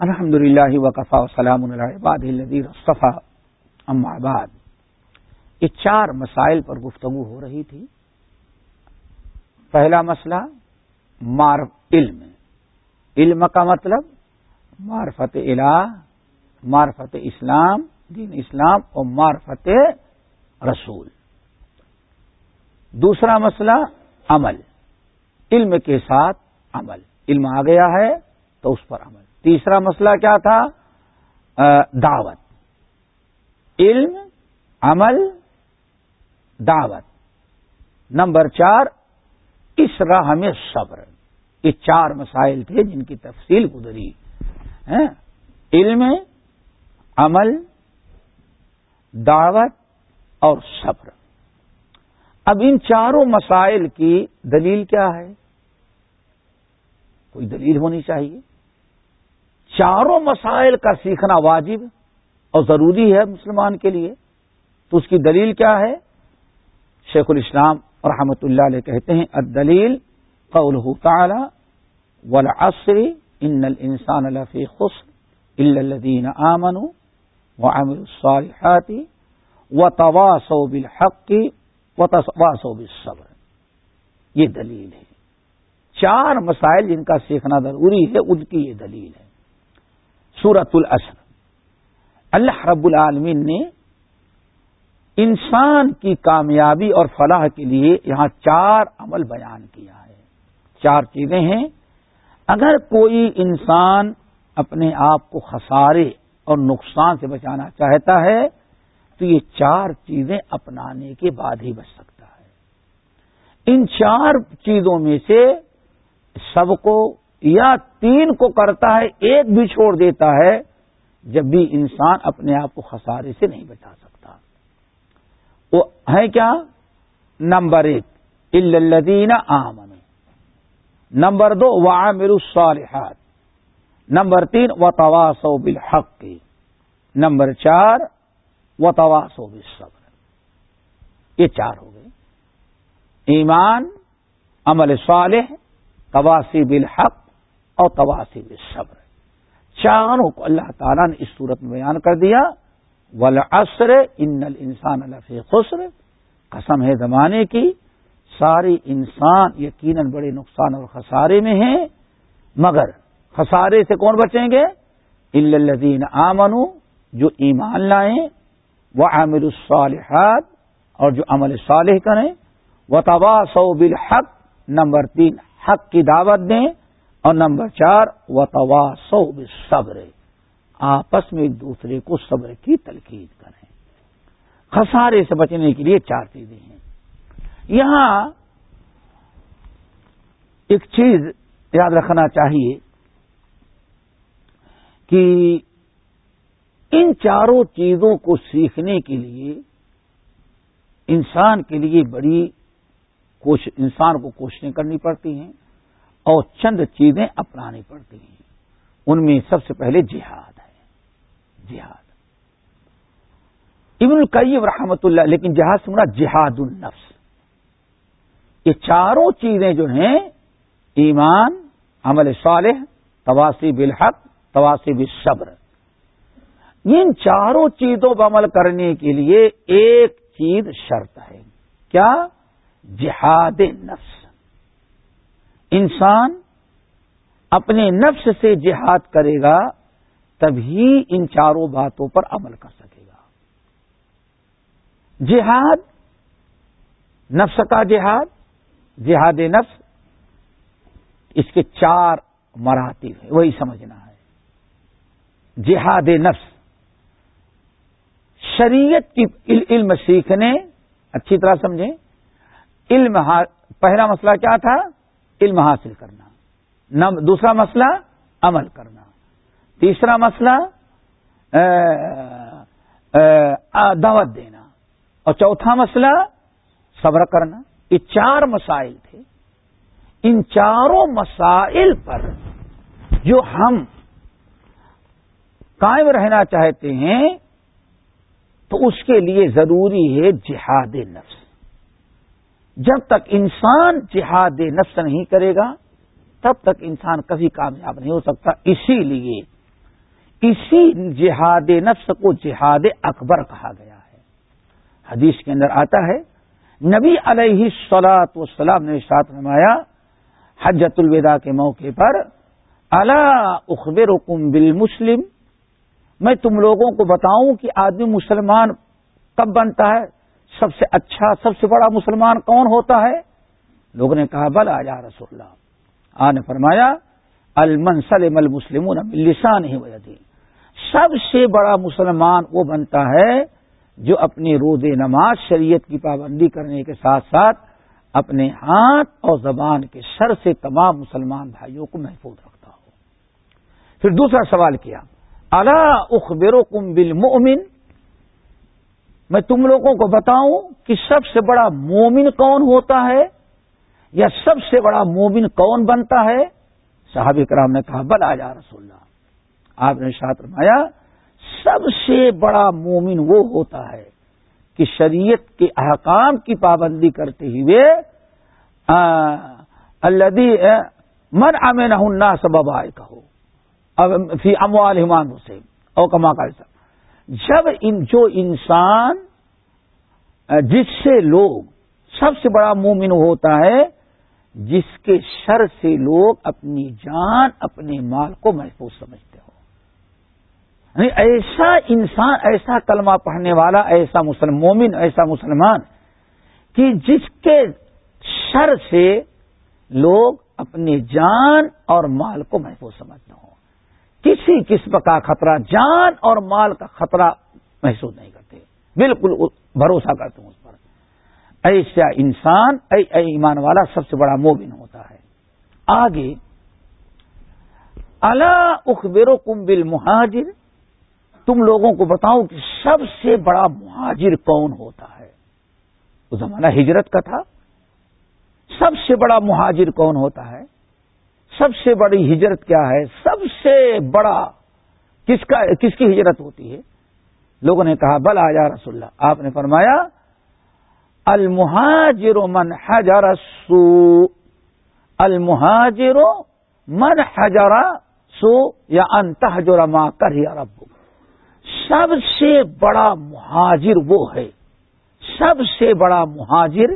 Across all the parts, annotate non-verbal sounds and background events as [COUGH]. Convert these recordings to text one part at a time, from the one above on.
الحمد للہ وقفا وسلام الباد صفا آباد یہ چار مسائل پر گفتگو ہو رہی تھی۔ پہلا مسئلہ، معرف علم۔ علم کا مطلب معرفت الہ، معرفت اسلام، دین اسلام اور معرفت رسول۔ دوسرا مسئلہ، عمل۔ علم کے ساتھ عمل۔ علم آ گیا ہے۔ تو اس پر عمل۔ تیسرا مسئلہ کیا تھا؟ دعوت۔ علم، عمل، دعوت۔ نمبر چار، اس راہ میں صبر۔ یہ چار مسائل تھے جن کی تفصیل گزری۔ ہاں؟ علم، عمل، دعوت اور صبر۔ اب ان چاروں مسائل کی دلیل کیا ہے؟ کوئی دلیل ہونی چاہیے؟ چاروں مسائل کا سیکھنا واجب اور ضروری ہے مسلمان کے لیے۔ تو اس کی دلیل کیا ہے؟ شیخ الاسلام رحمت اللہ علیہ کہتے ہیں، الدلیل قول تعالی، والعصر ان الانسان لفی خسر الا الذين امنوا وعملوا الصالحات وتواصوا بالحق وتواصوا بالصبر۔ یہ دلیل ہے۔ چار مسائل جن کا سیکھنا ضروری ہے، ان کی یہ دلیل ہے۔ سورت الاسر اللہ رب العالمین نے انسان کی کامیابی اور فلاح کے لیے یہاں چار عمل بیان کیا ہے۔ چار چیزیں ہیں۔ اگر کوئی انسان اپنے آپ کو خسارے اور نقصان سے بچانا چاہتا ہے، تو یہ چار چیزیں اپنانے کے بعد ہی بچ سکتا ہے۔ ان چار چیزوں میں سے سب کو یا تین کو کرتا ہے، ایک بھی چھوڑ دیتا ہے، جب بھی انسان اپنے آپ کو خسارے سے نہیں بچا سکتا۔ وہ ہے کیا؟ نمبر ایک الدین آمن نمبر دو وعامر الصالحات۔ نمبر تین و تواسو بالحق۔ نمبر چار و تواسو بالصبر۔ یہ چار ہو گئے۔ ایمان، عمل صالح تواسی بالحق اور تواسی صبر چاروں کو اللہ تعالیٰ نے اس صورت میں بیان کر دیا۔ ولاسر ان انسان الف خسر۔ قسم ہے زمانے کی، ساری انسان یقیناً بڑے نقصان اور خسارے میں ہیں۔ مگر خسارے سے کون بچیں گے؟ الدین آمن جو ایمان لائیں۔ وہ عامر الصالحات اور جو عمل صالح کریں۔ وہ تباہ بالحق، نمبر تین حق کی دعوت دیں اور نمبر چار و توا سو صبر آپس میں ایک دوسرے کو صبر کی تلقید کریں۔ خسارے سے بچنے کے لیے چار چیزیں ہیں۔ یہاں ایک چیز یاد رکھنا چاہیے کہ ان چاروں چیزوں کو سیکھنے کے لیے انسان کے لیے بڑی انسان کو کوششیں کرنی پڑتی ہیں اور چند چیزیں اپنانی پڑتی ہیں۔ ان میں سب سے پہلے جہاد ہے۔ جہاد۔ ابن القیب رحمت اللہ، لیکن جہاد سمرا جہاد النفس۔ یہ چاروں چیزیں جو ہیں، ایمان، عمل صالح تواسی بالحق تواسی بالصبر۔ ان چاروں چیزوں پر عمل کرنے کے لیے ایک چیز شرط ہے۔ کیا؟ جہاد نفس۔ انسان اپنے نفس سے جہاد کرے گا، تبھی ان چاروں باتوں پر عمل کر سکے گا۔ جہاد، نفس کا جہاد جہاد نفس، اس کے چار مراتب ہیں، وہی سمجھنا ہے۔ جہاد نفس، شریعت کی علم سیکھنے، اچھی طرح سمجھیں علم پہلا مسئلہ کیا تھا؟ علم حاصل کرنا۔ دوسرا مسئلہ، عمل کرنا۔ تیسرا مسئلہ دعوت دینا۔ اور چوتھا مسئلہ، صبر کرنا۔ یہ چار مسائل تھے۔ ان چاروں مسائل پر جو ہم قائم رہنا چاہتے ہیں، تو اس کے لیے ضروری ہے جہاد نفس۔ جب تک انسان جہاد نفس نہیں کرے گا، تب تک انسان کبھی کامیاب نہیں ہو سکتا۔ اسی لیے اسی جہاد نفس کو جہاد اکبر کہا گیا ہے۔ حدیث کے اندر آتا ہے، نبی علیہ سلاط وسلام نے ساتھ نمایا حجت الوداع کے موقع پر اللہ اخبر حکم بل مسلم میں تم لوگوں کو بتاؤں کہ آدمی مسلمان کب بنتا ہے؟ سب سے اچھا سب سے بڑا مسلمان کون ہوتا ہے؟ لوگوں نے کہا بل آ جا رسول اللہ۔ آ نے فرمایا، المن سلم المسلم لسان ہی وجہ سب سے بڑا مسلمان وہ بنتا ہے جو اپنی رود نماز شریعت کی پابندی کرنے کے ساتھ ساتھ اپنے ہاتھ اور زبان کے سر سے تمام مسلمان بھائیوں کو محفوظ رکھتا ہو۔ پھر دوسرا سوال کیا اللہ اخبر کم بل میں تم لوگوں کو بتاؤں کہ سب سے بڑا مومن کون ہوتا ہے یا سب سے بڑا مومن کون بنتا ہے؟ صحاب کرام نے کہا بل آ جا رسول اللہ۔ آپ نے شاط رمایا سب سے بڑا مومن وہ ہوتا ہے کہ شریعت کے احکام کی پابندی کرتے ہوئے اللہ من امین نہ سبب آئے کہو فی اموال حمان حسین او کما کا جب ان جو انسان جس سے لوگ سب سے بڑا مومن ہوتا ہے، جس کے شر سے لوگ اپنی جان، اپنے مال کو محفوظ سمجھتے ہو یعنی ایسا انسان، ایسا کلمہ پڑھنے والا، ایسا مسلم، مومن، ایسا مسلمان کہ جس کے شر سے لوگ اپنی جان اور مال کو محفوظ سمجھتے ہوں۔ کسی قسم کا خطرہ، جان اور مال کا خطرہ محسوس نہیں کرتے۔ بالکل بھروسہ کرتے ہوں اس پر۔ ایسا انسان، اے اے ایمان والا، سب سے بڑا مومن ہوتا ہے۔ آگے اللہ اخبر کم بل مہاجر تم لوگوں کو بتاؤں کہ سب سے بڑا مہاجر کون ہوتا ہے؟ وہ زمانہ ہجرت کا تھا۔ سب سے بڑا مہاجر کون ہوتا ہے؟ سب سے بڑی ہجرت کیا ہے؟ سب سے بڑا کس کا کس کی ہجرت ہوتی ہے؟ لوگوں نے کہا بل آ جا رسول اللہ، آپ نے فرمایا، المہاجر من حجر سو المہاجر من حجر سو یا انتہجر ما کر یا رب سب سے بڑا مہاجر وہ ہے، سب سے بڑا مہاجر،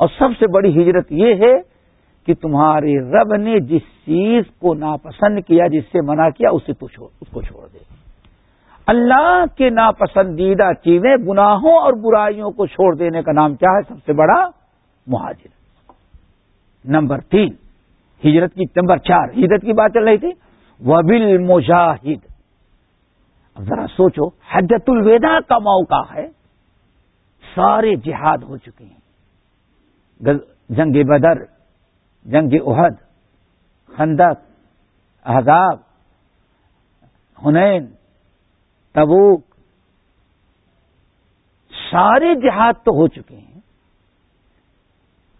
اور سب سے بڑی ہجرت یہ ہے کہ تمہارے رب نے جس چیز کو ناپسند کیا، جس سے منع کیا، اسے تو چھوڑ، اس کو چھوڑ دے۔ اللہ کے ناپسندیدہ چیزیں گناہوں اور برائیوں کو چھوڑ دینے کا نام کیا ہے؟ سب سے بڑا مہاجر۔ نمبر تین، ہجرت کی، نمبر چار، ہجرت کی بات چل رہی تھی؟ وبل مجاہد اب ذرا سوچو حجت الوداع کا موقع ہے، سارے جہاد ہو چکے ہیں۔ جنگ بدر جنگ احد، خندق، احزاب ہنین تبوک، سارے جہاد تو ہو چکے ہیں۔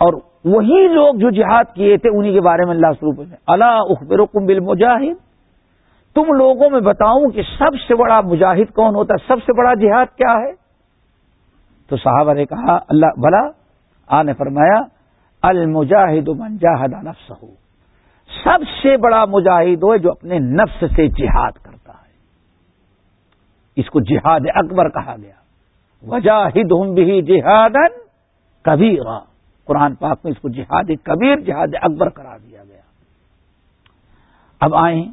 اور وہی لوگ جو جہاد کیے تھے، انہی کے بارے میں اللہ سروپ اللہ اخبر بل مجاہد تم لوگوں میں بتاؤں کہ سب سے بڑا مجاہد کون ہوتا ہے؟ سب سے بڑا جہاد کیا ہے؟ تو صحابہ نے کہا، اللہ، بلا، آ نے فرمایا المجاہد من جاہد نفس ہو سب سے بڑا مجاہد ہو جو اپنے نفس سے جہاد کرتا ہے۔ اس کو جہاد اکبر کہا گیا۔ وجاہد ہوں بھی جہادن کبیر قرآن پاک میں اس کو جہاد کبیر، جہاد اکبر کرا دیا گیا۔ اب آئیں۔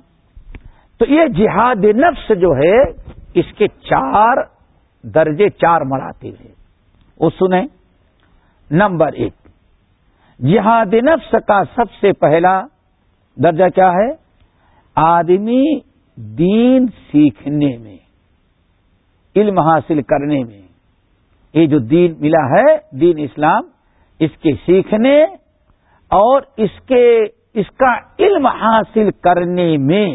تو یہ جہاد نفس جو ہے، اس کے چار درجے، چار مراتب ہیں۔ وہ سنیں۔ نمبر ایک۔ جہاد نفس کا سب سے پہلا درجہ کیا ہے؟ آدمی دین سیکھنے میں، علم حاصل کرنے میں۔ یہ جو دین ملا ہے، دین اسلام، اس کے سیکھنے اور اس کے، اس کا علم حاصل کرنے میں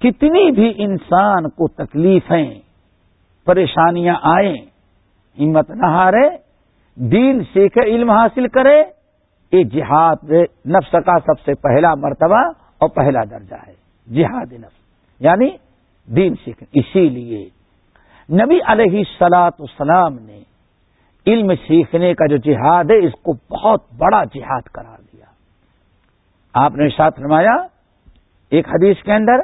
کتنی بھی انسان کو تکلیفیں، پریشانیاں آئیں، ہمت نہ ہارے دین سیکھے علم حاصل کرے، یہ جہاد نفس کا سب سے پہلا مرتبہ اور پہلا درجہ ہے، جہاد نفس یعنی دین سیکھ۔ اسی لیے نبی علیہ سلاط السلام نے علم سیکھنے کا جو جہاد ہے، اس کو بہت بڑا جہاد قرار دیا۔ آپ نے ساتھ نمایا ایک حدیث کے اندر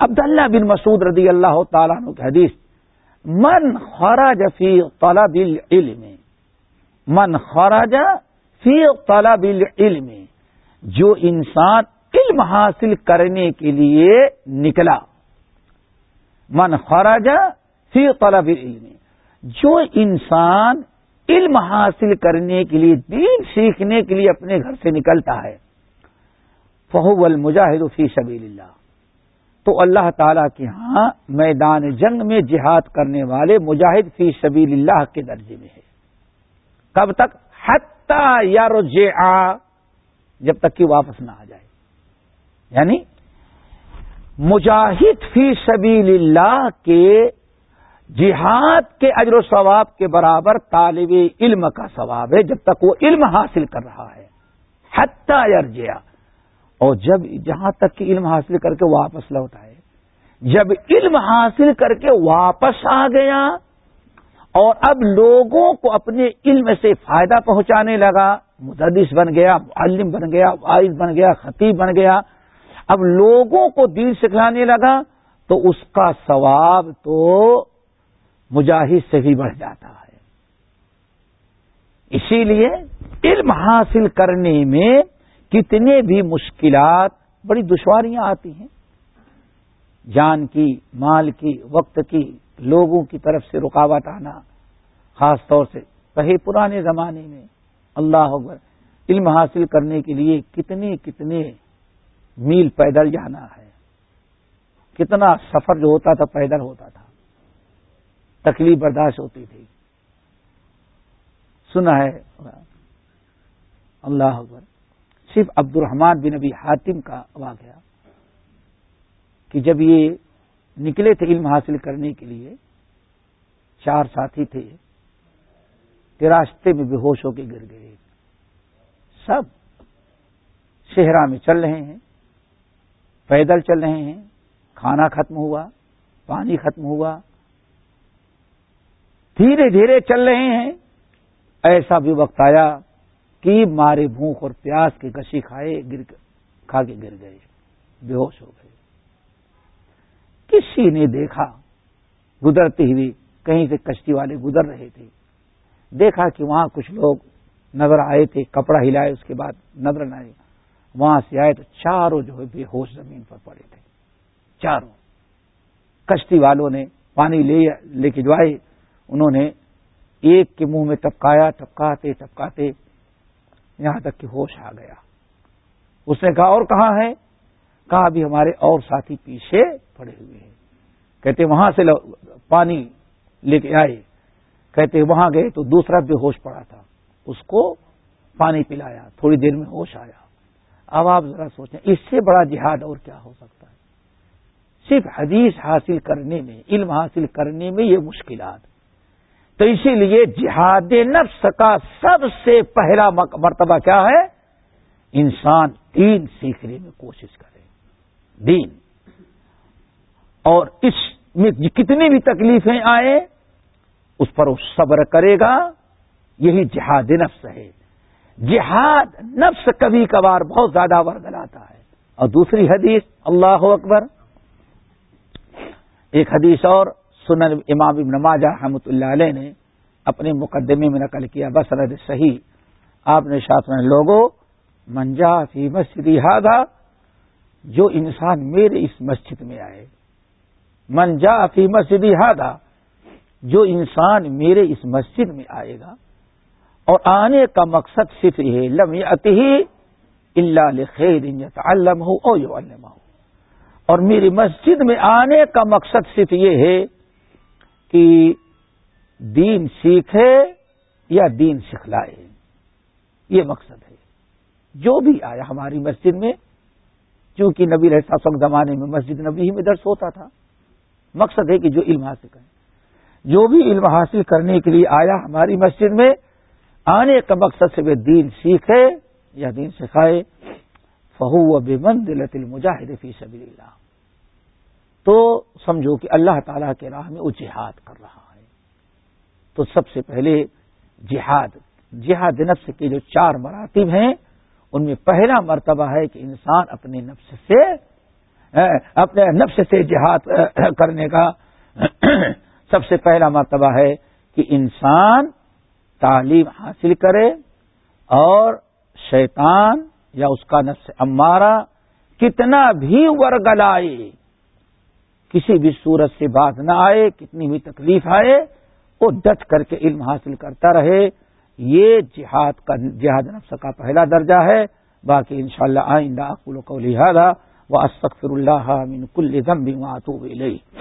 عبداللہ بن مسعود رضی اللہ تعالیٰ عنہ کی حدیث، من خرج فی طلب العلم من خرج فی طلب العلم، جو انسان علم حاصل کرنے کے لیے نکلا۔ من خرج فی طلب العلم، جو انسان علم حاصل کرنے کے لیے، دین سیکھنے کے لیے اپنے گھر سے نکلتا ہے، فہو المجاہد فی سبیل اللہ تو اللہ تعالی کے ہاں میدان جنگ میں جہاد کرنے والے مجاہد فی سبیل اللہ کے درجے میں ہے۔ کب تک؟ حتی یا رجے جب تک کہ واپس نہ آ جائے۔ یعنی مجاہد فی سبیل اللہ کے جہاد کے اجر و ثواب کے برابر طالب علم کا ثواب ہے، جب تک وہ علم حاصل کر رہا ہے۔ حتی ارجیا اور جب جہاں تک کہ علم حاصل کر کے واپس لوٹ آئے۔ جب علم حاصل کر کے واپس آ گیا اور اب لوگوں کو اپنے علم سے فائدہ پہنچانے لگا، مدرس بن گیا، معلم بن گیا وائز بن گیا، خطیب بن گیا۔ اب لوگوں کو دل سکھلانے لگا تو اس کا ثواب تو مجاہد سے بھی بڑھ جاتا ہے۔ اسی لیے علم حاصل کرنے میں کتنے بھی مشکلات بڑی دشواریاں آتی ہیں۔ جان کی، مال کی، وقت کی لوگوں کی طرف سے رکاوٹ آنا، خاص طور سے پہلے پرانے زمانے میں، اللہ اکبر، علم حاصل کرنے کے لیے کتنے کتنے میل پیدل جانا ہے۔ کتنا سفر جو ہوتا تھا، پیدل ہوتا تھا۔ تکلیف برداشت ہوتی تھی۔ سنا ہے، اللہ اکبر، صرف عبد الرحمان بن ابی حاتم کا واقعہ کہ جب یہ نکلے تھے علم حاصل کرنے کے لیے، چار ساتھی تھے، کہ راستے میں بے ہوش ہو کے گر گئے۔ سب صحرا میں چل رہے ہیں، پیدل چل رہے ہیں، کھانا ختم ہوا، پانی ختم ہوا۔ دھیرے دھیرے چل رہے ہیں۔ ایسا بھی وقت آیا کہ مارے بھوک اور پیاس کے کشی کھائے، گر کھا کے گر گئے، بے ہوش ہو گئے۔ کسی نے دیکھا گزرتے ہوئے کہیں سے کشتی والے گزر رہے تھے۔ دیکھا کہ وہاں کچھ لوگ نظر آئے تھے، کپڑا ہلائے، اس کے بعد نظر نہ آئے۔ وہاں سے آئے تو چاروں جو ہے بے ہوش زمین پر پڑے تھے۔ چاروں۔ کشتی والوں نے پانی لے لے کے جو آئے انہوں نے ایک کے منہ میں ٹپکایا، ٹپکاتے ٹپکاتے یہاں تک کہ ہوش آ گیا۔ اس نے کہا، اور کہاں ہے کہا، ابھی ہمارے اور ساتھی پیچھے پڑے ہوئے ہیں۔ کہتے وہاں سے پانی لے کے آئے۔ کہتے وہاں گئے تو دوسرا بے ہوش پڑا تھا۔ اس کو پانی پلایا، تھوڑی دیر میں ہوش آیا۔ اب آپ ذرا سوچیں، اس سے بڑا جہاد اور کیا ہو سکتا ہے؟ صرف حدیث حاصل کرنے میں، علم حاصل کرنے میں یہ مشکلات۔ تو اسی لیے جہاد نفس کا سب سے پہلا مرتبہ کیا ہے؟ انسان دین سیکھنے میں کوشش کرے۔ دین۔ اور اس میں کتنی بھی تکلیفیں آئے، اس پر وہ صبر کرے گا۔ یہی جہاد نفس ہے۔ جہاد نفس کبھی کبھار بہت زیادہ ورگلاتا ہے۔ اور دوسری حدیث، اللہ اکبر۔ ایک حدیث اور، سنن امام ابن ماجہ رحمۃ اللہ علیہ نے اپنے مقدمے میں نقل کیا بس رد صحیح۔ آپ نے شاط میں لوگوں منجا فی مسجد ہاگا جو انسان میرے اس مسجد میں آئے۔ منجا فی مسجد ہاگا جو انسان میرے اس مسجد میں آئے گا، اور آنے کا مقصد صرف یہ لم ہی اللہ خیر علم ہو او یو علم ہو اور میری مسجد میں آنے کا مقصد صرف یہ ہے کہ دین سیکھے یا دین سکھلائے۔ یہ مقصد ہے۔ جو بھی آیا ہماری مسجد میں، چونکہ نبی رہتا سب زمانے میں مسجد نبی ہی میں درس ہوتا تھا۔ مقصد ہے کہ جو علم حاصل کرے جو بھی علم حاصل کرنے کے لیے آیا ہماری مسجد میں، آنے کا مقصد سے وہ دین سیکھے یا دین سکھائے۔ فہو و بے مند المجاہد فی سبیل اللہ تو سمجھو کہ اللہ تعالی کے راہ میں وہ جہاد کر رہا ہے۔ تو سب سے پہلے جہاد جہاد نفس کے جو چار مراتب ہیں، ان میں پہلا مرتبہ ہے کہ انسان اپنے نفس سے اپنے نفس سے جہاد کرنے کا [CLEARS THROAT] سب سے پہلا مرتبہ ہے کہ انسان تعلیم حاصل کرے اور شیطان یا اس کا نفس امارہ کتنا بھی ورگلائے، کسی بھی صورت سے بات نہ آئے، کتنی بھی تکلیف آئے، وہ ڈٹ کر کے علم حاصل کرتا رہے۔ یہ جہاد کا، جہاد نفس کا پہلا درجہ ہے۔ باقی انشاءاللہ شاء اللہ آئندہ کو لہٰذا واستغفر الله من كل ذنب واتوب اليه